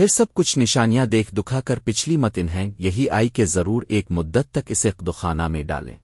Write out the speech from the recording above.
پھر سب کچھ نشانیاں دیکھ دکھا کر پچھلی متن ہیں، یہی آئی کہ ضرور ایک مدت تک اسے دخانہ میں ڈالیں۔